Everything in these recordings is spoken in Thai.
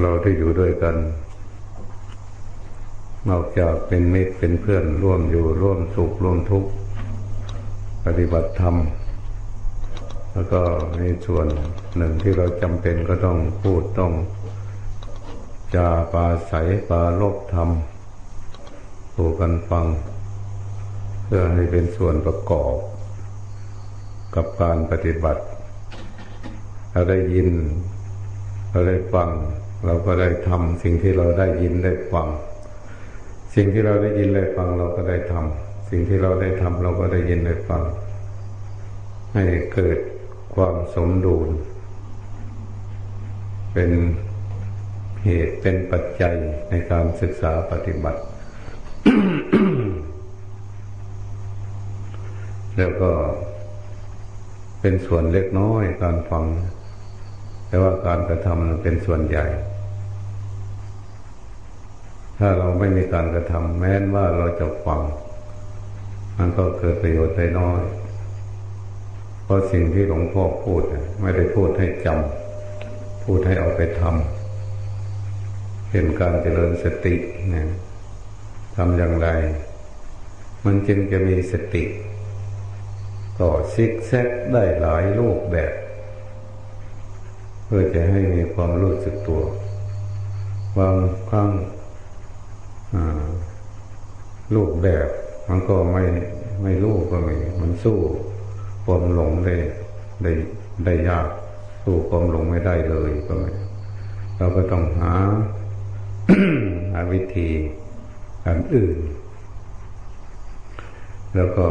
เราที่อยู่ด้วยกัน นอกจากเป็นมิตรเป็นเพื่อนร่วมอยู่ร่วมสุขร่วมทุกข์ปฏิบัติธรรม แล้วก็ในส่วนหนึ่งที่เราจำเป็นก็ต้องพูดต้องจาปาใสปาลบธรรมสู่กันฟัง เพื่อให้เป็นส่วนประกอบ กับการปฏิบัติ เราได้ยิน เราได้ฟัง เราก็ได้ทำสิ่งที่เราได้ยินได้ฟัง สิ่งที่เราได้ยินได้ฟังเราก็ได้ทำสิ่งที่เราได้ทำเราก็ได้ยินได้ฟัง ให้เกิดความสมดุล เป็นเหตุเป็นปัจจัยในการศึกษาปฏิบัติ แล้วก็เป็นส่วนเล็กน้อยการฟัง แต่ว่าการกระทำมันเป็นส่วนใหญ่ ถ้าเราไม่มีการกระทำแม้นว่าเราจะฟัง มันก็เกิดประโยชน์ได้น้อย เพราะสิ่งที่หลวงพ่อพูดไม่ได้พูดให้จำพูดให้เอาไปทำเห็นการเจริญสตินะทำอย่างไร มันจึงจะมีสติ ต่อซิกแซกได้หลายรูปแบบ เพื่อจะให้มีความรู้สึกตัว บางครั้ง รูปแบบ มันก็ไม่ไม่รู้ก็ไม่มันสู้ความหลงได้ได้ได้ยาก สู้ความหลงไม่ได้เลยก็ไม่เราก็ต้องหาหาวิธีอันอื่น แล้วก็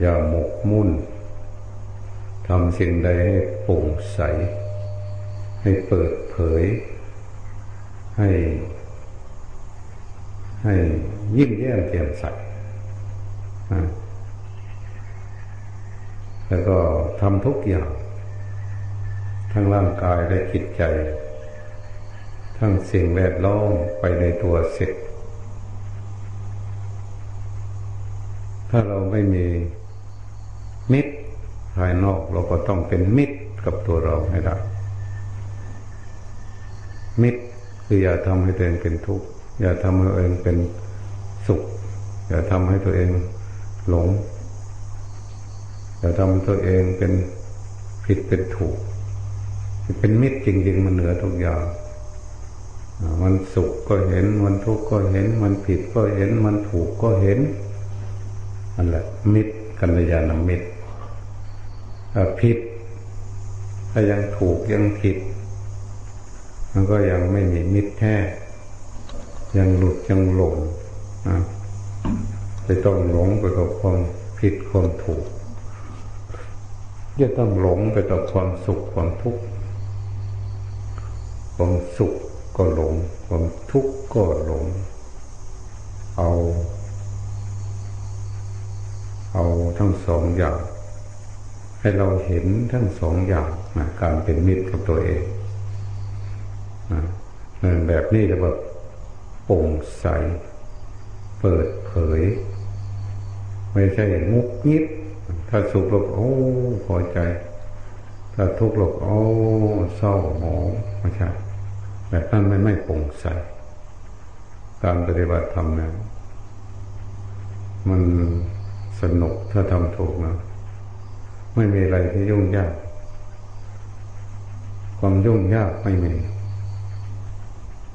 อย่าหมกมุ่นทำสิ่งใดให้โปร่งใส ให้เปิดเผย ให้ ให้ยิ้มแย้มแจ่มใสแล้วก็ทำทุกอย่าง ทั้งร่างกายและจิตใจ ทั้งสิ่งแวดล้อมไปในตัวเสร็จถ้าเราไม่มีมิตรภายนอกเราก็ต้องเป็นมิตรกับตัวเราให้ได้ มิตร คืออย่าทำให้ตัวเองเป็นทุกข์อย่าทำให้ตัวเองเป็นสุข อย่าทำให้ตัวเองหลง อย่าทำให้ตัวเองเป็นผิดเป็นถูก เป็นมิตรจริงๆมันเหนือทุกอย่างมันสุขก็เห็น มันทุกข์ก็เห็น มันผิดก็เห็น มันถูกก็เห็นนั่นแหละ มิตรกัลยาณมิตรผิดถ้ายังถูกยังผิด มันก็ยังไม่มีมิตรแท้ ยังหลุดยังหลงนะจะต้องหลงไปกับความผิดความถูกจะต้องหลงไปต่อความสุขความทุกข์ ความสุขก็หลง ความทุกข์ก็หลง เอา เอาทั้งสองอย่าง ให้เราเห็นทั้งสองอย่างการเป็นมิตรกับตัวเอง นแบบนี้จะแบบโปร่งใส เปิดเผย ไม่ใช่งุกงิดถ้าสุขเราโอ้พอใจ ถ้าทุกข์เราโอ้เศร้าหมองไม่ใช่แบบนั้นไม่ไม่โปร่งใส การปฏิบัติธรรมนี่มันสนุกถ้าทำถูกนะไม่มีอะไรที่ยุ่งยาก ความยุ่งยากไม่มี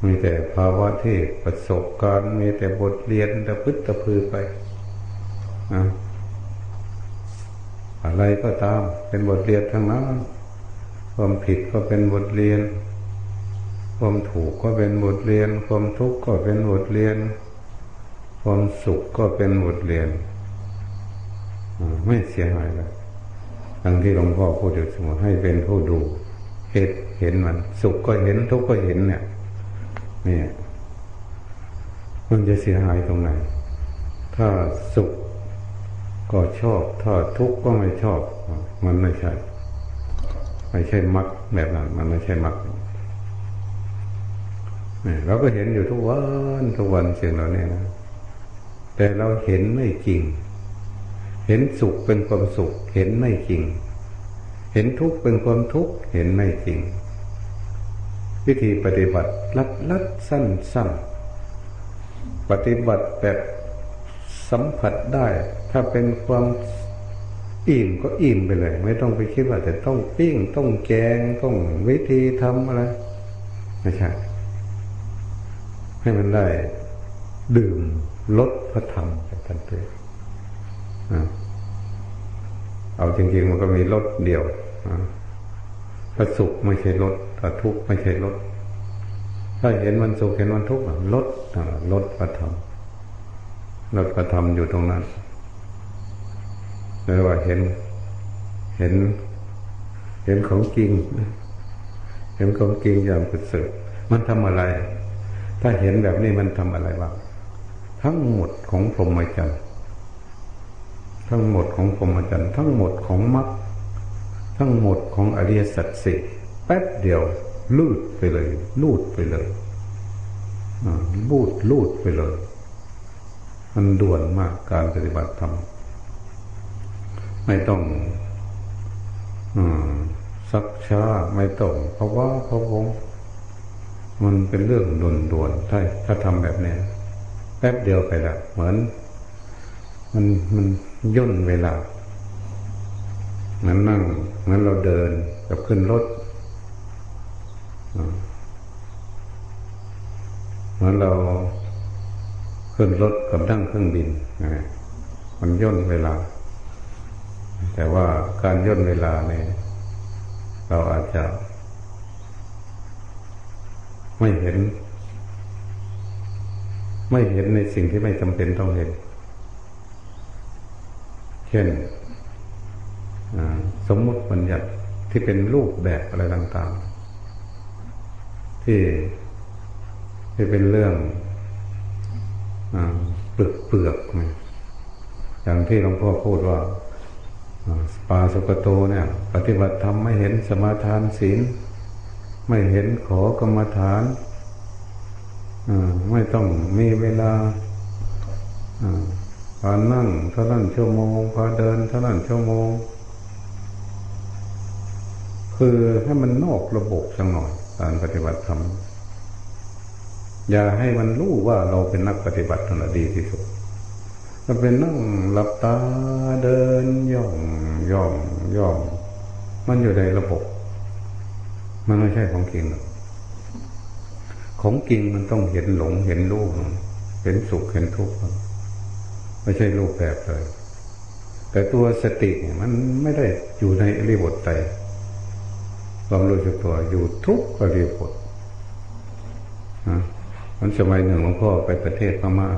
มีแต่ภาวะที่ประสบการณ์มีแต่บทเรียนตะพึดตะพือไปนะอะไรก็ตาม เป็นบทเรียนทั้งนั้น ความผิดก็เป็นบทเรียน ความถูกก็เป็นบทเรียน ความทุกข์ก็เป็นบทเรียน ความสุขก็เป็นบทเรียนไม่เสียหายเลยทั้งที่หลวงพ่อพูดอยู่เสมอให้เป็นผู้ดู เห็นเห็นมัน สุขก็เห็นทุกข์ก็เห็นเนี่ย นี่มันจะเสียหายตรงไหน ถ้าสุขก็ชอบ ถ้าทุกข์ก็ไม่ชอบ มันไม่ใช่ ไม่ใช่มรรคแบบนั้น มันไม่ใช่มรรคนี่เราก็เห็นอยู่ทุกวันทุกวันสิ่งเหล่านี้นะแต่เราเห็นไม่จริง เห็นสุขเป็นความสุข เห็นไม่จริง เห็นทุกข์เป็นความทุกข์ เห็นไม่จริง วิธีปฏิบัติลัดลัดสั้นสั้นปฏิบัติแบบสัมผัสได้ ถ้าเป็นความอิ่มก็อิ่มไปเลย ไม่ต้องไปคิดว่าจะต้องปิ้งต้องแกงต้องวิธีทำอะไรไม่ใช่ให้มันได้ ดื่มลดพระธรรมไปทันทีเอาจริงๆมันก็มีลดเดียวถ้าสุขไม่ใช่ลด ถ้าทุกข์ไม่ใช่ลด ถ้าเห็นมันสุขเห็นมันทุกข์ลดลดพระธรรมลดพระธรรมอยู่ตรงนั้นเลยว่าเห็น เห็น เห็นของจริง เห็นของจริงอย่างสุดสุดมันทำอะไร ถ้าเห็นแบบนี้มันทำอะไรบ้างทั้งหมดของพรหมจรรย์ทั้งหมดของพรหมจรรย์ทั้งหมดของมรรคทั้งหมดของอริยสัจสี่ แป๊บเดียว ลูดไปเลย ลูดไปเลยลูดลูดไปเลย มันด่วนมากการปฏิบัติธรรมไม่ต้องอซักช้าไม่ต้องเพราะว่าเพราะวงมันเป็นเรื่องด่วนๆถ้าถ้าทำแบบนี้แป๊บเดียวไปละเหมือน มันมันย่นเวลาเหมือนนั่งเหมือนเราเดินกับขึ้นรถ เหมือนเราขึ้นรถกับนั่งเครื่องบินมันย่นเวลา แต่ว่าการย่นเวลาเนี่ยเราอาจจะ ไม่เห็น ไม่เห็นในสิ่งที่ไม่จำเป็นต้องเห็น เช่นสมมุติบัญญัติที่เป็นรูปแบบอะไรต่าง ๆ ที่ที่เป็นเรื่องเปลือกเปลือกอย่างที่หลวงพ่อพูดว่าปาสุกโตเนี่ย ปฏิบัติธรรมไม่เห็นสมาทานศีล ไม่เห็นขอกรรมฐานไม่ต้องมีเวลาพานั่งเท่านั้นชั่วโมงพาเดินเท่านั้นชั่วโมง คือให้มันนอกระบบสักหน่อย การปฏิบัติธรรมอย่าให้มันรู้ว่าเราเป็นนักปฏิบัติธรรมดีที่สุดมันเป็นนั่งหลับตาเดินย่องย่องย่องมันอยู่ในระบบ มันไม่ใช่ของจริงของจริงมันต้องเห็นหลงเห็นรูปเห็นสุขเห็นทุกข์ไม่ใช่รูปแบบเลย แต่ตัวสติเนี่ยมันไม่ได้อยู่ในอริบทใจ ความรู้สึกตัวอยู่ทุกอริบทนะมันสมัยหนึ่งหลวงพ่อไปประเทศพม่า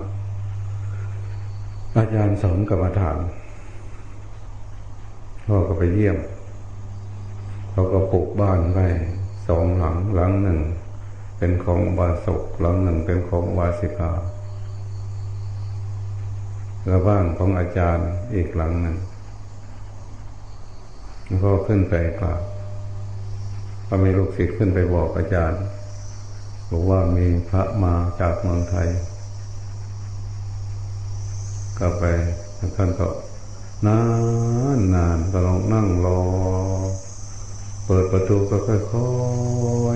อาจารย์สอนกรรมฐานพ่อก็ไปเยี่ยมเขาก็ปลูกบ้านไว้สองหลังหลังหนึ่ง เป็นของวาสกหลังหนึ่งเป็นของวาสิกาแล้วบ้านของอาจารย์อีกหลังหนึ่งแล้วก็ขึ้นไปกราบ ก็มีลูกศิษย์ขึ้นไปบอกอาจารย์บอกว่ามีพระมาจากเมืองไทย ก็ไปท่านก็นานนานก็ลองนั่งรอ เปิดประตูก็ค่อ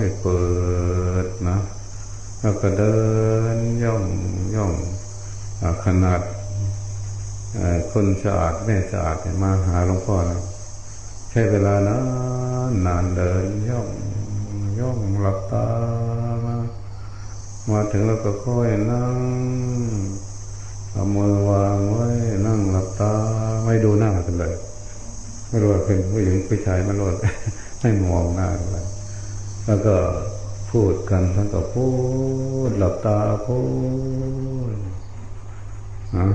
ยๆเปิดนะ แล้วก็เดินย่องย่องขนาดคนสะอาดแม่สะอาดมาหาหลวงพ่อนะใช้เวลานา นนานเดินย่องย่องหลับตามามาถึงแล้วก็ค่อยนั่งเอามือวางไว้นั่งหลับตา ไม่ดูหน้ากันเลย ไม่รู้ว่าเป็นผู้หญิงผู้ชายไม่รู้ไม่มองหน้าเลยแล้วก็พูดกันท่านก็พูดหลับตาพูดนะ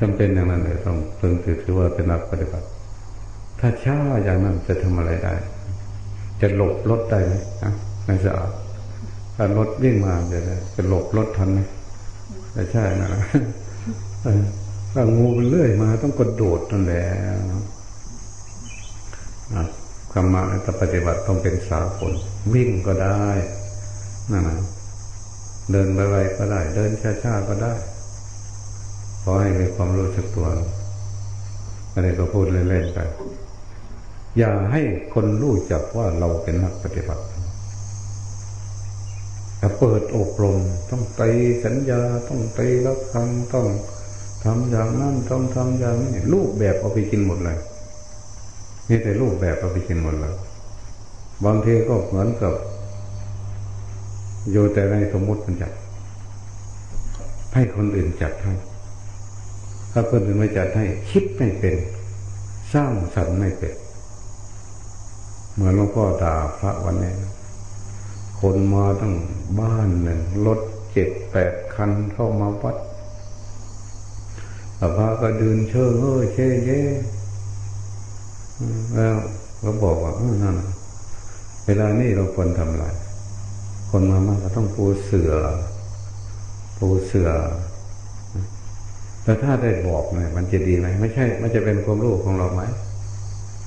จำเป็นอย่างนั้นเลยต้องเพิ่งถือว่าเป็นนักปฏิบัติ ถ้าช้าอย่างนั้นจะทำอะไรได้ จะหลบรถได้ไหมนะไม่สะอาดถ้ารถวิ่งมาจะจะหลบรถทันไหมแต่ใช่นะถ้างูเป็นเลื่อยมาต้องกระโดดนั่นแหละธรรมะถ้าปฏิบัติต้องเป็นสาผลวิ่งก็ได้นั่นนะเดินไปๆก็ได้ เดินช้าๆก็ได้ขอให้มีความรู้สึกตัวอะไรก็พูดเล่นๆไป อย่าให้คนรู้จักว่าเราเป็นนักปฏิบัติถ้าเปิดอบรมต้องไปสัญญาต้องไปรับคำต้องทำอย่างนั้นต้องทำอย่างนี้รูปแบบเอาไปกินหมดเลยนี่แต่รูปแบบเอาไปกินหมดเลยบางทีก็เหมือนกับอยู่แต่ในสมมติมันจัดให้คนอื่นจัดให้ถ้าคนอื่นไม่จัดให้ คิดไม่เป็น สร้างสรรค์ไม่เป็น มือนหลวงพ่อด่าพระวันนี้ คนมาตั้งบ้านหนึ่งรถเจ็ดแปดคันเข้ามาวัดพระก็เดืนเชื่อเฮ้ยเช่เย่แล้วก็บอกว่าเออนั่นเวลานี้เราควรทำอะไร คนมามากก็ต้องปูเสือปูเสือแต่ถ้าได้บอกเนี่ยมันจะดีไหมไม่ใช่ มันจะเป็นความรู้ของเราไหม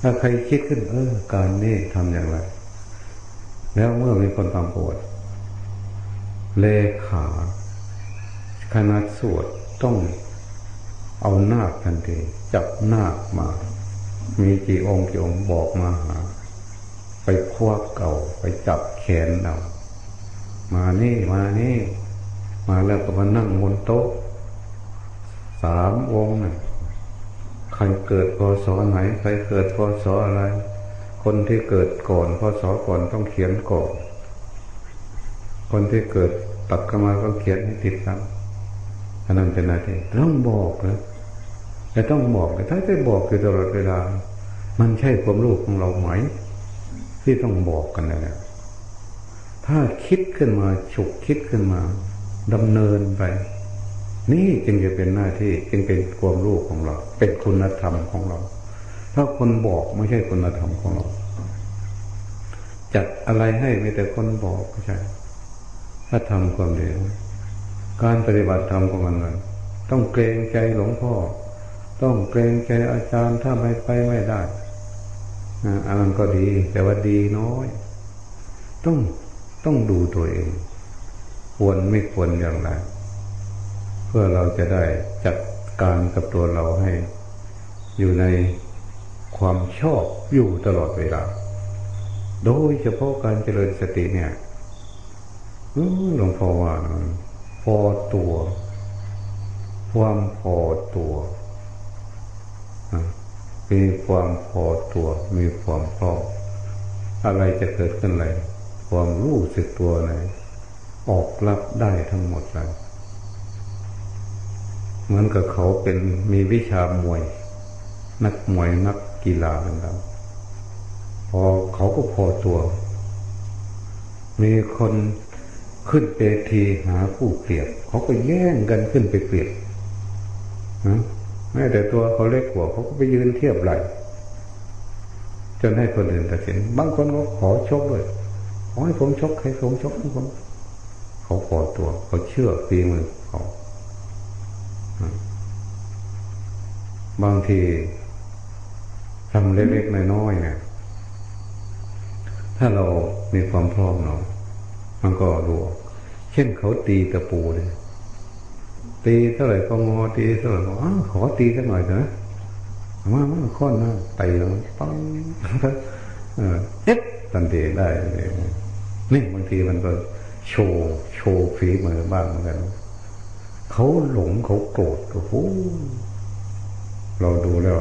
ถ้าใครคิดขึ้น เออ การนี้ทำอย่างไร แล้วเมื่อมีคนทำปวดเลขาคณะสวดต้องเอานาคทันทีจับนาคมา มีกี่องค์กี่องค์บอกมาหา ไปควักเก่าไปจับแขนเอามานี่มานี่ มาแล้วก็มานั่งบนโต๊ะสามองค์นะ ใครเกิดพศไหน ใครเกิดพศอะไร คนที่เกิดก่อนพศก่อนต้องเขียนก่อน คนที่เกิดตัดกันมาก็เขียนให้ติดตามอันนั้นเป็นอะไรต้องบอกนะแต่ต้องบอกแต่ถ้าจะบอกคือตลอดเวลา มันใช่ความรู้ของเราไหม ที่ต้องบอกกันนะถ้าคิดขึ้นมาฉุกคิดขึ้นมาดำเนินไป นี่จึงจะเป็นหน้าที่จึงเป็นความรู้ของเรา เป็นคุณธรรมของเรา ถ้าคนบอกไม่ใช่คุณธรรมของเรา จัดอะไรให้ไม่แต่คนบอกไม่ใช่ ถ้าทำความดีการปฏิบัติธรรมของมันเลยต้องเกรงใจหลวงพ่อ ต้องเกรงใจอาจารย์ถ้าไม่ไปไม่ได้อันนั้นก็ดี แต่ว่าดีน้อย ต้องต้องดูตัวเอง ควรไม่ควรอย่างไร พื่อเราจะได้จัดการกับตัวเราให้ อยู่ในความชอบอยู่ตลอดเวลา โดยเฉพาะการเจริญสติเนี่ยหลวงพ่อว่าพอตัว ความพอตัวมีความพอตัว มีความพร้อมอะไรจะเกิดขึ้นอะไรความรู้สึกตัวไหนออกรับได้ทั้งหมดเลย เหมือนกับเขาเป็นมีวิชามวย นักมวยนักกีฬาเหมือนกันพอเขาก็พอตัว มีคนขึ้นเปทีหาผู้เปรียบ เขาก็แย่งกันขึ้นไปเปรียบนะแม้แต่ตัวเขาเล็กกว่าเขาก็ไปยืนเทียบไหลจนให้คนอื่นตัดสินบางคนก็ขอชกด้วยขอให้ผมชกให้ผมชกให้ผมเขาขอตัว เขาเชื่อฝีมือเขา บางทีทำเล็กๆน้อยๆเนี่ย ถ้าเรามีความพร้อมเนาะมันก็รู้เช่นเขาตีตะปูเลยตีเท่าไหร่ก็งอตีเท่าไหร่ก็อขอตีกันหน่อยเถอะมามาค้อนนะตีแล้วปังเออเอ๊ะตันทีได้เลยนี่บางทีมันก็โชว์โชว์ฝีมือบ้างเหมือนกันเขาหลงเขาโกรธโอ้โห เราดูแล้ว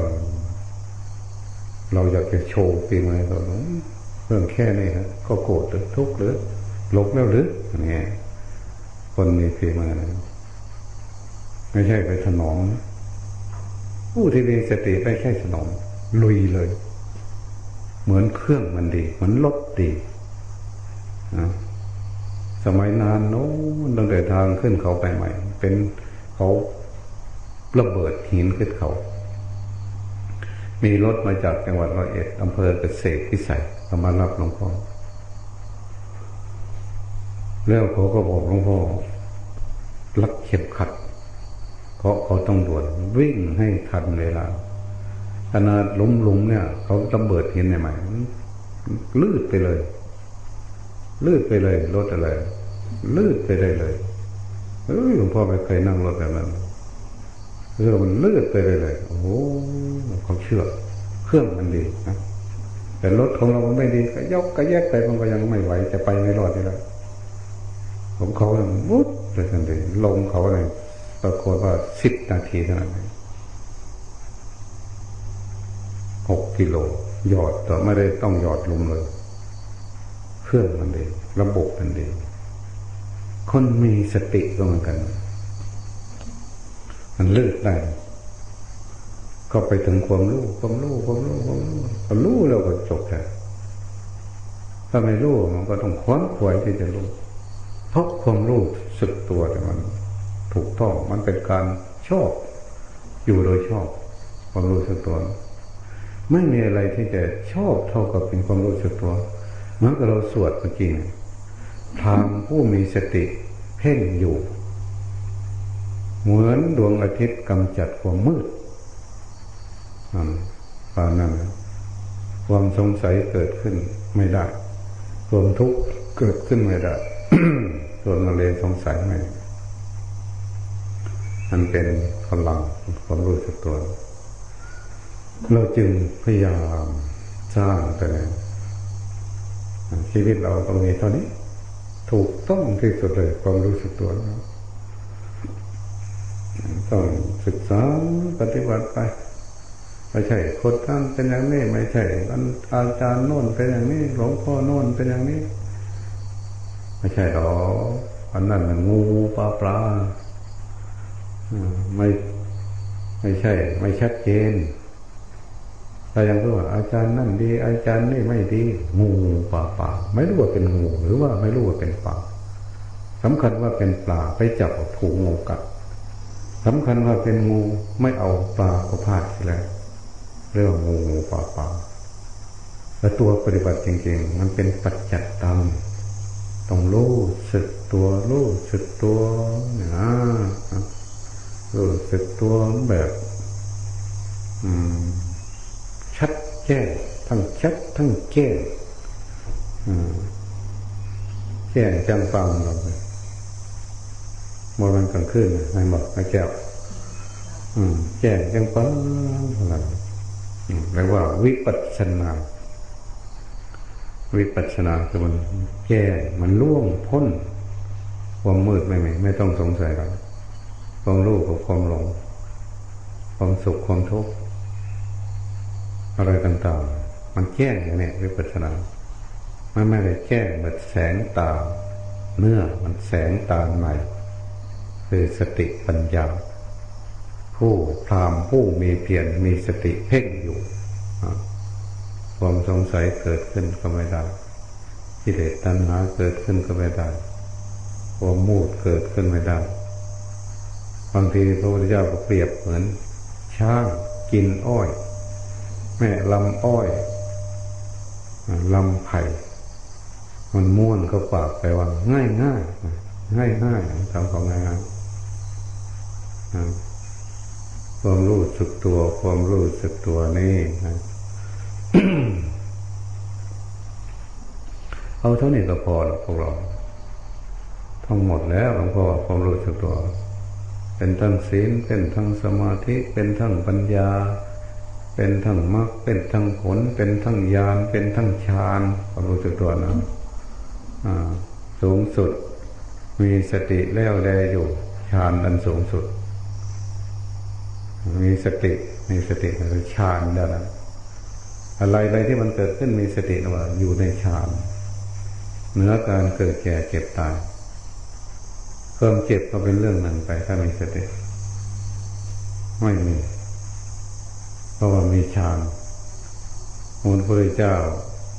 เราอยากจะโชว์ปีมือเราเรื่องแค่นี้ฮะก็โกรธหรือทุกข์หรือลงแล้วหรือเนี่ยคนมีฝีมือะไม่ใช่ไปถนอมผู้ที่มีสติไม่ใช่ถนอมลุยเลย เหมือนเครื่องมันดี เหมือนรถดีนะสมัยนานโน้นตั้งแต่ทางขึ้นเขาไปใหม่ เป็นเขาระเบิดหินขึ้นเขา มีรถมาจากจังหวัดร้อยเอ็ดอำเภอเกษตรพิสัยเขามารับหลวงพ่อแล้วเขาก็บอกหลวงพ่อรักเข็บขัด เพราะเขาต้องด่วนวิ่งให้ทันเวลาขนาดล้มลุมเนี่ย เขาระเบิดหินใหม่ลืดไปเลย ลื่นไปเลยรถอะไร ลื่นไปได้เลยเออหลวงพ่อไม่เคยนั่งรถแบบนั้น เรือมันลื่นไปได้เลยโอ้โหเขาเชื่อ เครื่องมันดีนะแต่รถของเราไม่ดีก็ยกก็แยกไปมันก็ยังไม่ไหวจะไปไม่รอดอยู่แล้วผมเขาวุดเลยทันทีลงเขาเลยปรากฏว่าสิบนาทีเท่านั้นหกกิโลหยอดแต่ไม่ได้ต้องหยอดลงเลย เครื่องมันดีระบบมันดีคนมีสติก็เหมือนกัน มันเลิกได้ก็ไปถึงความรู้ความรู้ความรู้ความรู้พอรู้แล้วก็จบแล้วถ้าไม่รู้มันก็ต้องคว้าขวายที่จะรู้เพราะความรู้สึกตัวแต่มัน ถูกต้องมันเป็นการชอบ อยู่โดยชอบความรู้สึกตัว ไม่มีอะไรที่จะชอบเท่ากับเป็นความรู้สึกตัวเมื่อเราสวดเมื่อกี้ทางผู้มีสติเพ่งอยู่ เหมือนดวงอาทิตย์กำจัดความมืดปานนั้น ความสงสัยเกิดขึ้นไม่ได้ ความทุกข์เกิดขึ้นไม่ได้ส่วนมาเลยสงสัยไม่มันเป็นพลังความรู้สึกตัว เราจึงพยายามสร้างแต่ชีวิตเราต้องมีเท่านี้ ถูกต้องที่สุดเลยความรู้สึกตัว ต้องศึกษาปฏิบัติไปไม่ใช่คนตั้งเป็นอย่างนี้ ไม่ใช่อาจารย์โน่นเป็นอย่างนี้หลวงพ่อโน่นเป็นอย่างนี้ ไม่ใช่หรออันนั้นมันงูปลาปลาไม่ไม่ใช่ ไม่ชัดเจนแต่ยังรู้ว่าอาจารย์นั่นดี อาจารย์นี่ไม่ดีงูปลาปลาไม่รู้ว่าเป็นงูหรือว่าไม่รู้ว่าเป็นปลาสำคัญว่าเป็นปลาไปจับถูกงูกัด สำคัญว่าเป็นงูไม่เอาปลาก็พลาดแล้วเรื่องงูงูป่าป่าและตัวปฏิบัติจริงๆ มันเป็นปัจจัตตังต้องรู้สึกตัวรู้สึกตัวนะรู้สึกตัวแบบชัดแจ้งทั้งชัดทั้งแจ้งแจ้งจังฟังเราไปมอมันกลางคืนไม่บอกไม่แก้วแจ้งจังฟังอะไรเรียกว่า วิปัสสนา วิปัสสนาคือมันแก้มันล่วงพ้น ความมืดไม่ไม่ไม่ต้องสงสัยแล้วความรู้กับความหลง ความสุขความทุกข์อะไรต่างๆ มันแจ้อย่างนี้วิปัสสนามันไม่ได้แจ้งเหมือนแสงตา เนื้อมันแสงตาใหม่ คือสติปัญญา ผู้พรามผู้มีเพียรมีสติเพ่งอยู่ความสงสัยเกิดขึ้นก็ไม่ได้กิเลสตัณหาเกิดขึ้นก็ไม่ได้ความมูดเกิดขึ้นไม่ได้บางทีพระพุทธเจ้าก็เปรียบเหมือนช้างกินอ้อย แม่ลำอ้อยลำไผ่มันม้วนเข้าปากไปว่าง่ายง่ายง่ายง่ายทำของง่ายง่าย ความรู้สึกตัว ความรู้สึกตัวนี่เอาเท่านี้ก็พอแล้วพวกเราทั้งหมดแล้วหลวงพ่อความรู้สึกตัว เป็นทั้งศีลเป็นทั้งสมาธิเป็นทั้งปัญญา เป็นทั้งมรรคเป็นทั้งผล เป็นทั้งญาณเป็นทั้งฌานความรู้สึกตัวนะสูงสุด มีสติแล้วแลอยู่ฌานอันสูงสุด มีสติ มีสติคือฌานแล้วนอะไรอะไรที่มันเกิดขึ้นมีสติว่าอยู่ในฌานเนื้อการเกิดแก่เจ็บตายความเจ็บก็เป็นเรื่องหนึ่งไปถ้ามีสติไม่มี เพราะว่ามีฌานมูลพระเจ้า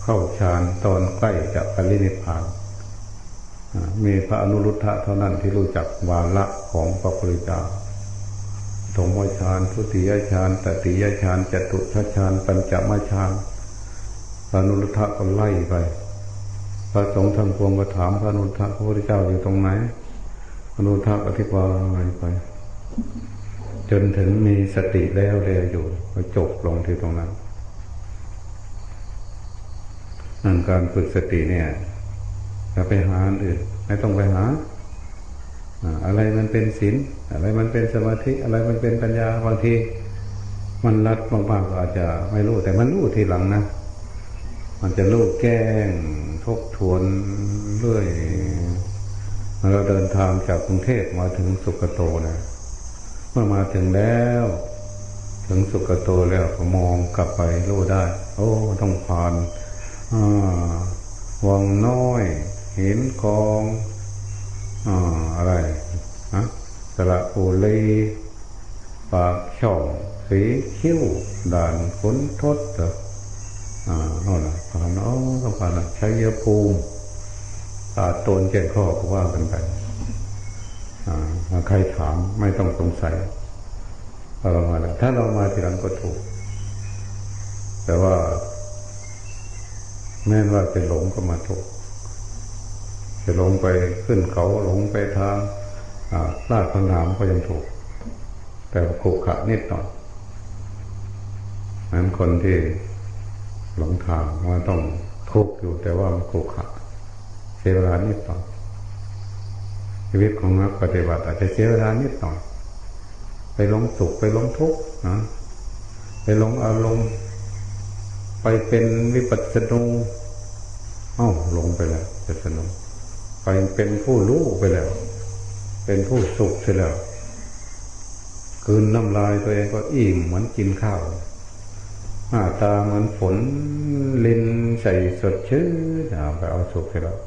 เข้าฌานตอนใกล้จะปรินิพพานมีพระอนุรุทธะเท่านั้นที่รู้จักวาระของพระพุทธเจ้า ธงมฌานทุติยฌานตติยฌานจตุทัชฌานปัญจมฌานพระนุรุทธะก็ไล่ไป พระสงฆ์ทำพวงก็ถามพระนุรุทธะพระพุทธเจ้าอยู่ตรงไหนพระนุรุทธะอธิบายไป จนถึงมีสติแล้วเรียอยู่ก็จบลงที่ตรงนั้นนั่นการฝึกสติเนี่ยอย่าไปหาอื่น ไม่ต้องไปหา อะไรมันเป็นศีล อะไรมันเป็นสมาธิอะไรมันเป็นปัญญาบางที มันรัดบางๆก็อาจจะไม่รู้ แต่มันรู้ทีหลังนะมันจะลูกแก้งทบทวนเรื่อยเราเดินทางจากกรุงเทพมาถึงสุกโตนะเมื่อมาถึงแล้ว ถึงสุกโตแล้วก็มองกลับไปรู้ได้ โอ้ต้องผ่านวังน้อย เห็นกอง อ่าอะไร สระอุลีปากช่องสีคิ้วด่านขนทศอ่าโน่นนะผ่านอ๋อก็ผ่านชัยภูมิตาตนแก่ข้อก็ว่ากันไปอ่าใครถามไม่ต้องสงสัยเรามาแล้วถ้าเรามาทีหลังก็ถูก แต่ว่า แม้ว่าจะหลงก็มาถูกจะหลงไปขึ้นเขาหลงไปทาง ลาดพังงามก็ยังถูก แต่ขุขะนิดหน่อยนั้นคนที่หลงทางมันต้องทุกข์อยู่แต่ว่ามันขุขะเสียเวลานิดหน่อยชีวิตของนักปฏิบัติอาจจะเสียเวลานิดหน่อย ไปลงสุขไปลงทุกข์นะไปลงอารมณ์ไปเป็นวิปัสสนูอ้าหลงไปแล้วจะสนุกไปเป็นผู้รู้ไปแล้ว เป็นผู้สุขไปแล้วคืนน้ำลายตัวเองก็อิ่มเหมือนกินข้าวหน้าตาเหมือนฝนลินใส่สดชื่นไปเอาสุขไปแล้ว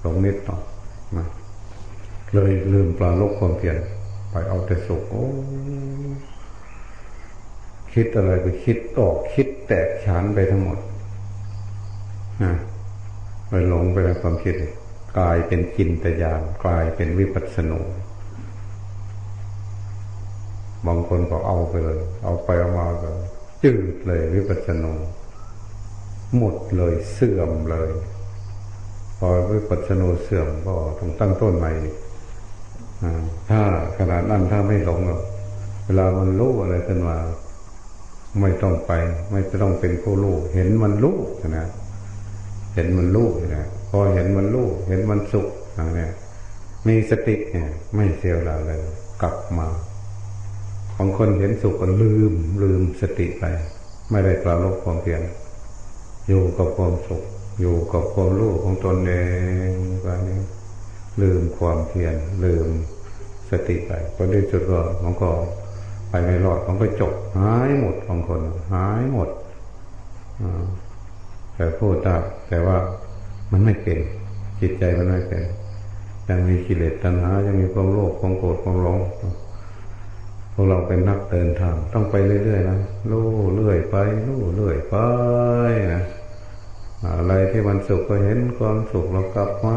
หลงนิดหน่อยนะเลยลืมปลาลกความเพียรไปเอาแต่สุขโอ้คิดอะไรไปคิดออกคิดแตกฉานไปทั้งหมดนะไปหลงไปในความคิดกลายเป็นจินตยานกลายเป็นวิปัสสนู บางคนก็เอาไปเลย เอาไปเอามาก็จืดเลยวิปัสสนูหมดเลยเสื่อมเลย พอวิปัสสนูเสื่อมก็ต้องตั้งต้นใหม่ถ้าขนาดนั้นถ้าไม่หลงหรอกเวลามันรู้อะไรขึ้นมาไม่ต้องไป ไม่ต้องเป็นผู้รู้เห็นมันรู้นะเห็นมันรู้นะพอเห็นมันรู้เห็นมันสุขอะไรเนี่ยมีสติเนี่ย ไม่เสียเวลาเลย กลับมา บางคนเห็นสุขก็ลืม ลืมสติไป ไม่ได้ปราลบความเพียรอยู่กับความสุข อยู่กับความรู้ของตนเองแบบนี้ ลืมความเพียรลืมสติไปก็ได้จุดก็มันก็ไปไม่รอดมันก็จบหายหมดบางคนหายหมดแต่พูดได้แต่ว่ามันไม่เป็นจิตใจมันไม่เป็นยังมีกิเลสตัณหายังมีความโลภความโกรธความหลง พวกเราเป็นนักเดินทาง ต้องไปเรื่อยๆนะลู่เรื่อยไปลู่เรื่อยไปนะอะไรที่มันสุขก็เห็นความสุขเรากลับมา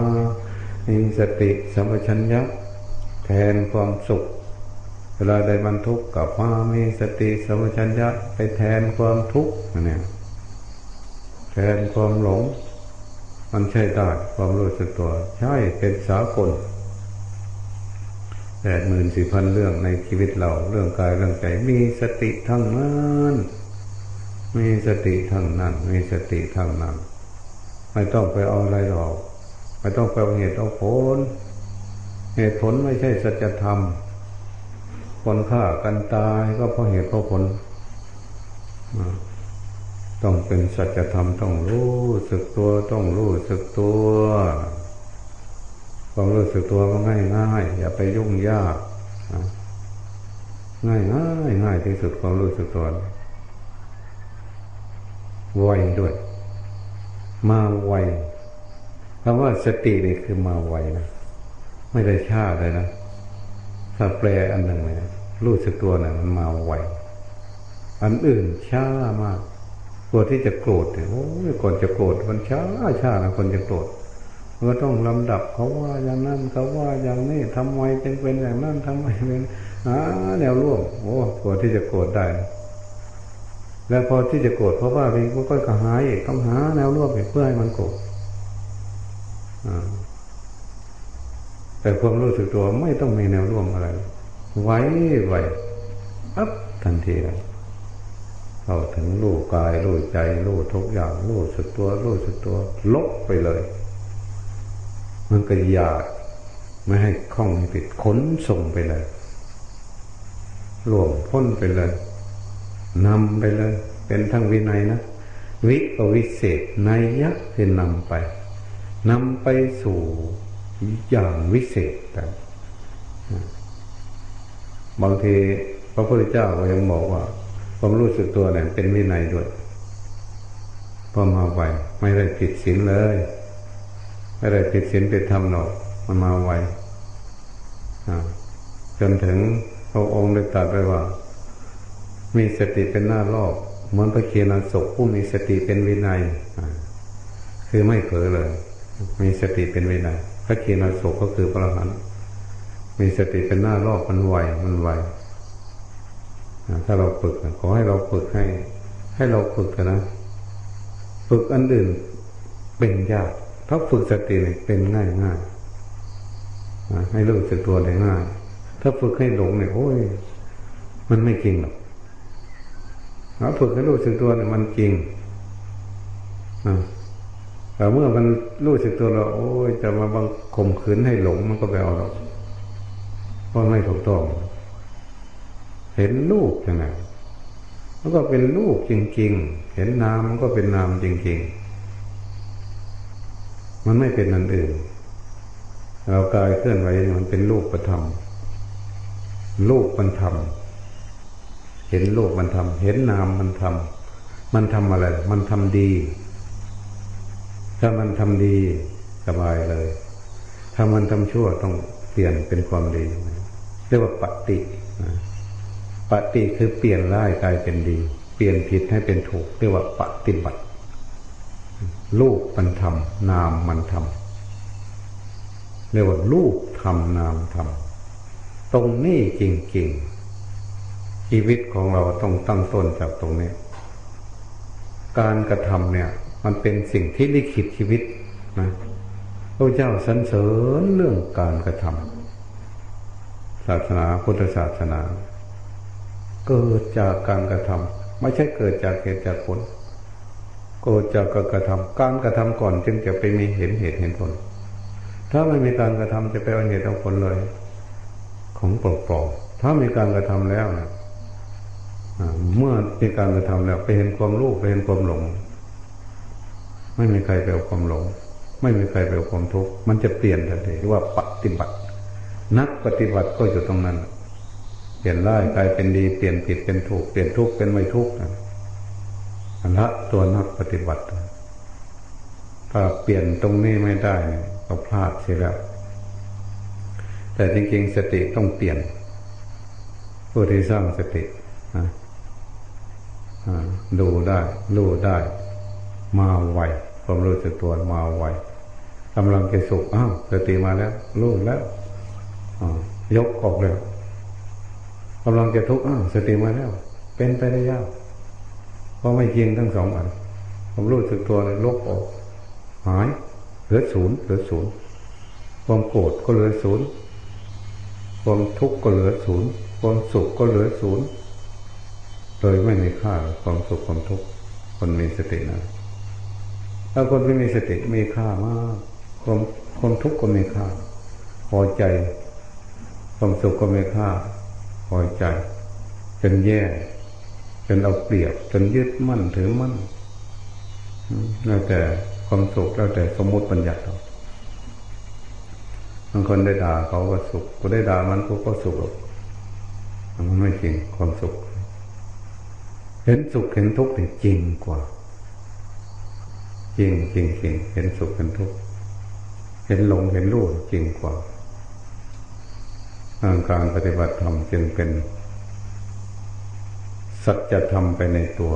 มีสติสัมปชัญญะแทนความสุข เวลาใดมันทุกข์กลับมามีสติสัมปชัญญะไปแทนความทุกข์เนี่ยแทนความหลง มันใช่ได้ความรู้สึกตัว ใช่เป็นสากล แปดหมื่นสี่พันเรื่องในชีวิตเราเรื่องกายเรื่องใจ มีสติทั้งนั้นมีสติทั้งนั้น มีสติทั้งนั้น ไม่ต้องไปเอาอะไรหรอก ไม่ต้องไปเอาเหตุเอาผล เหตุผลไม่ใช่สัจธรรมคนฆ่ากันตายก็เพราะเหตุเพราะผลต้องเป็นสัจธรรมต้องรู้สึกตัวต้องรู้สึกตัว ความรู้สึกตัวก็ง่ายง่ายอย่าไปยุ่งยากง่ายง่ายง่ายที่สุดความรู้สึกตัวไวด้วย มาไวคำว่าสตินี่คือมาไวนะไม่ได้ช้าเลยนะถ้าแปลอันหนึ่งเลยรู้สึกตัวนะ่ะมันมาไวอันอื่นช้ามากตัวที่จะโกรธเนี่ยโอ้ยก่อนจะโกรธมันช้าช้านะคนจะโกรธ เราต้องลำดับเขาว่าอย่างนั้นเขาว่าอย่างนี้ทำไมจึงเป็นอย่างนั้นทำไมเป็นอาแนวร่วมโอ้กว่าที่จะโกรธได้ แล้วพอที่จะโกรธเพราะว่าเองก็ก็หายอีกต้องหาแนวร่วมเพื่อให้มันโกรธแต่ความรู้สึกตัวไม่ต้องมีแนวร่วมอะไร ไว้ไว้อับทันทีเลยเข้าถึงรู้กายรู้ใจรู้ทุกอย่างรู้สึกตัวรู้สึกตัว ลบไปเลย มันก็ยาดไม่ให้คล้องให้ติดขนส่งไปเลยรวมพ้นไปเลยนำไปเลย เป็นทั้งวินัยนะวิปวิเศษนัยยะคือนำไปนำไปสู่อย่างวิเศษแต่บางทีพระพุทธเจ้าก็ยังบอกว่าความรู้สึกตัวเนี่ยเป็นวินัยด้วยพอมาไหวไม่ได้ผิดศีลเลย ไม่ได้ผิดศีลผิดธรรมหรอกมันมาไวจนถึงพระองค์ได้ตรัสไว้ว่า มีสติเป็นหน้ารอบเหมือนพระเคียนศกผู้มีสติเป็นวินัยคือไม่เผลอเลย มีสติเป็นวินัยพระเคียนศกก็คือพระอรหันต์มีสติเป็นหน้ารอบมันไวมันไวถ้าเราฝึกขอให้เราฝึกให้ ให้เราฝึกนะฝึกอันอื่นเป็นยาก ถ้าฝึกสติเป็นง่ายง่ายให้รู้สึกตัวได้ง่าย ถ้าฝึกให้หลงเนี่ยโอ้ย มันไม่จริงหรอกเราฝึกให้รู้สึกตัวเนี่ยมันจริงแต่เมื่อมันรู้สึกตัวเราโอ้ยจะมาบังข่มขืนให้หลงมันก็ไปเอาหรอกเพราะไม่ถูกต้อง เห็นลูกยังไงมันก็เป็นลูกจริง ๆ เห็นนามมันก็เป็นนามจริง ๆ มันไม่เป็นนันอื่น เรากายเคลื่อนไหวมันเป็นรูปประธรรมรูปมันทำเห็นรูปมันทำเห็นนามมันทำมันทำอะไร มันทำดี ถ้ามันทำดีสบายเลย ถ้ามันทำชั่วต้องเปลี่ยนเป็นความดีเรียกว่าปฏิปฏิคือเปลี่ยนร้ายกลายเป็นดี เปลี่ยนผิดให้เป็นถูก เรียกว่าปฏิบัติ รูปมันทำนามมันทำเรียกว่ารูปทำนามทำตรงนี้จริงๆ ชีวิตของเราต้องตั้งต้นจากตรงนี้ การกระทำเนี่ย มันเป็นสิ่งที่ลิขิตชีวิตนะพระเจ้าสรรเสริญเรื่องการกระทำศาสนาพุทธศาสนา เกิดจากการกระทำไม่ใช่เกิดจากเหตุจากผล เกิดจากการกระทำการกระทำก่อน จึงจะไปมีเห็นเหตุเห็นผล ถ้าไม่มีการกระทำจะไปเอาเหตุเอาผลเลย ของปลอกปลอกถ้ามีการกระทำแล้วนะเมื่อมีการกระทำแล้วไปเห็นความรู้ไปเห็นความหลง ไม่มีใครไปเอาความหลง ไม่มีใครไปเอาความทุกข์มันจะเปลี่ยนทันทีว่าปฏิบัติ นักปฏิบัติก็อยู่ตรงนั้น เปลี่ยนร้ายกลายเป็นดีเปลี่ยนผิดเป็นถูกเปลี่ยนทุกข์เป็นไม่ทุกข์ ละตัวนักปฏิบัติ ถ้าเปลี่ยนตรงนี้ไม่ได้ก็พลาดเสียแล้ว แต่จริงๆสติต้องเปลี่ยน ผู้ที่สร้างสติดูได้รู้ได้ มาไวความรู้สึกตัวมาไวกำลังจะสุขอ้าวสติมาแล้วรู้แล้วยกออกแล้วกำลังจะทุกข์อ้าวสติมาแล้ว เป็นไปได้ยาก เพราะไม่จริงทั้งสองอันความรู้สึกตัวเลยลบออก หายเหลือศูนย์เหลือศูนย์ความโกรธก็เหลือศูนย์ความทุกข์ก็เหลือศูนย์ความสุขก็เหลือศูนย์โดยไม่มีค่าความสุขความทุกข์คนมีสตินะถ้าคนไม่มีสติมีค่ามากความความทุกข์ก็มีค่า พอใจ ความสุขก็มีค่า พอใจจนแย่ จนเอาเปรียบจนยึดมั่นถือมั่นแล้วแต่ความสุขแล้วแต่สมมติบัญญัติบางคนได้ด่าเขาก็สุขก็ได้ด่ามันก็ก็สุขมันไม่จริงความสุข เห็นสุขเห็นทุกข์เนี่ยจริงกว่า จริงจริงจริงเห็นสุขเห็นทุกข์เห็นหลงเห็นรู้จริงกว่าการปฏิบัติธรรมจึงเป็น สัจธรรมไปในตัว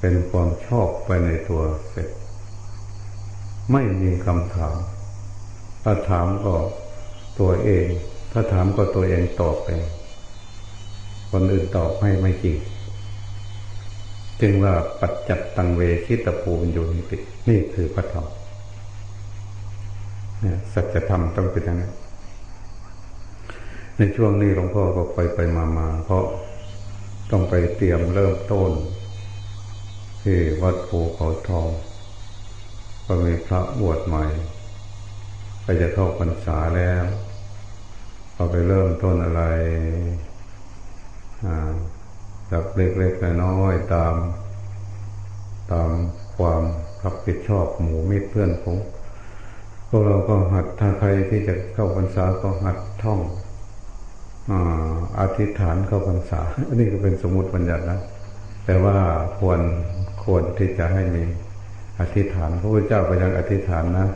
เป็นความชอบไปในตัวเสร็จ ไม่มีคำถาม ถ้าถามก็ตัวเอง ถ้าถามก็ตัวเองตอบเองคนอื่นตอบให้ไม่จริงจึงว่าปัจจัตตังเวคิตภูมิโยนิตินี่คือพระธรรมเนี่ยสัจธรรมต้องเป็นอย่างนี้ในช่วงนี้หลวงพ่อก็ไปไปมามาเพราะ ต้องไปเตรียมเริ่มต้น ที่วัดภูเขาทองก็มีพระบวชใหม่ไปจะเข้าพรรษาแล้วก็ไปเริ่มต้นอะไรจากเล็กๆน้อยๆตาม ตามความรับผิดชอบหมู่มิตรเพื่อนผมพวกเราก็หัดถ้าใครที่จะเข้าพรรษาก็หัดท่อง อธิษฐานเข้าพรรษา อันนี้ก็เป็นสมมติบัญญัตินะ แต่ว่าควรควรที่จะให้มีอธิษฐานพระพุทธเจ้าก็ยังอธิษฐานนะ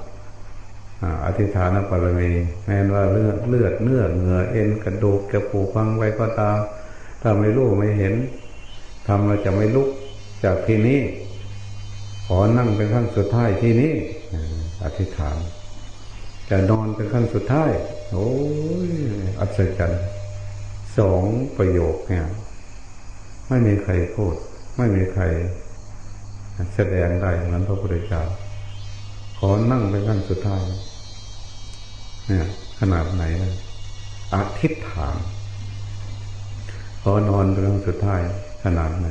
อธิษฐานปรมีแม้ว่าเลือดเลือดเนื้อเหงื่อเอ็นกระดูกกระปูพังไว้ก็ตามถ้าไม่รู้ไม่เห็นทำเราจะไม่ลุกจากที่นี้ขอนั่งเป็นขั้นสุดท้ายที่นี้อธิษฐานจะนอนเป็นขั้นสุดท้ายโอ้ยอัศจรรย์ สองประโยคเนี่ยไม่มีใครพูด ไม่มีใคร แสดงได้เหมือนพระพุทธเจ้าขอนั่งเป็นขั้นสุดท้ายเนี่ยขนาดไหนเลยอธิษฐานขอนอนเป็นขั้นสุดท้ายขนาดไหน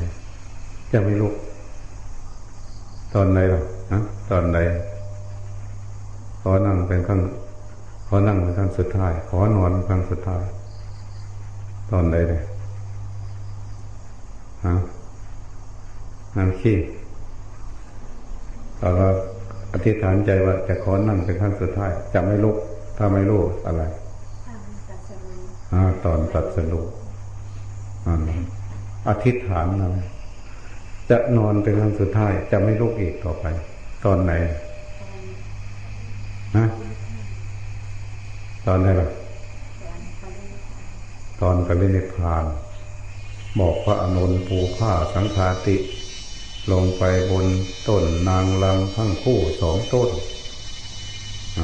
จะไม่ลุก ตอนไหนหรอนะตอนไหนขอนั่งเป็นขั้นขอนั่งเป็นขั้นสุดท้าย ขอนอนเป็นขั้นสุดท้าย ตอนไหนเลยฮะน้ำขี้เราก็อธิษฐานใจว่าจะขอนั่งเป็นขั้นสุดท้าย จะไม่ลุก ถ้าไม่ลุกอะไรตอนตัดสรุปอธิษฐานนะจะนอนเป็นขั้นสุดท้าย จะไม่ลุกอีกต่อไป ตอนไหนนะตอนไหนล่ะ ตอนปรินิพาน บอกพระอนุนปูผ้าสังขาติ ลงไปบนต้นนางลังทั้งคู่สองต้นอ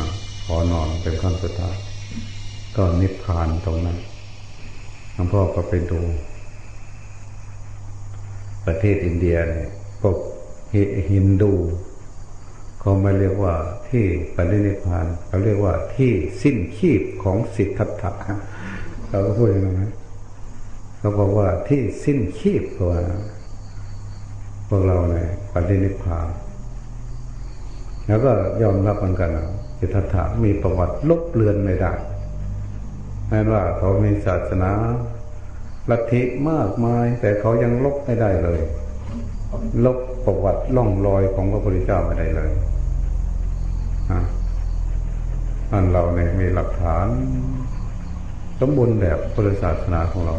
ขอนอนเป็นขั้นสุดท้ายก็นิพพานตรงนั้นหลวงพ่อก็ไปดู ประเทศอินเดียเนี่ยพวกฮินดูเขาไม่เรียกว่าที่ปรินิพานเขาเรียกว่าที่สิ้นชีพของสิทธัตถะ เขาก็พูดอย่างนั้นเขาบอกว่าที่สิ้นชีพตัวพวกเราเนี่ยปฏินิพพานแล้วก็ยอมรับเหมือนกันจิตถามีประวัติลบเลือนไม่ได้แม้ว่าเขามีศาสนาลัทธิมากมาย แต่เขายังลบไม่ได้เลย ลบประวัติล่องรอยของพระพุทธเจ้าไม่ได้เลยอันเราเนี่ยมีหลักฐาน สมบูรณ์แบบพุทธศาสนาของเรา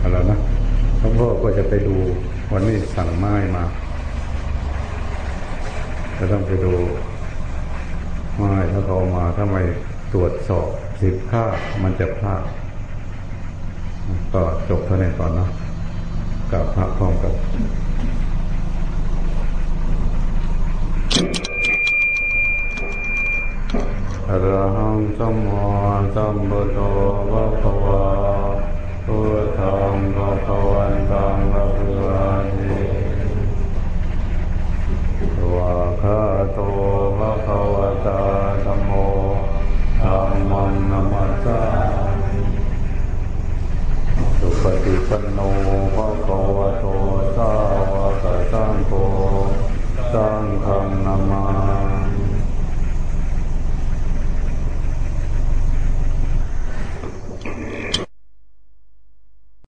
อะไรนะหลวงพ่อก็จะไปดูวันนี้สั่งไม้มาจะต้องไปดูไม้ถ้าเขามาถ้าไมตรวจสอบสิบค่ามันจะพลาดก็จบเท่านี้ก่อนนะกับพระพร้อมกับ อรหังสัมมาสัมพุทโธวะภวาพุทธังภะคะวันตังภะคะวะติวะคาโตภะคะวะตาธัมโมธัมมังนมัสสาสุปฏิปันโนภะคะวะโตสาวกสังโฆสังฆนามา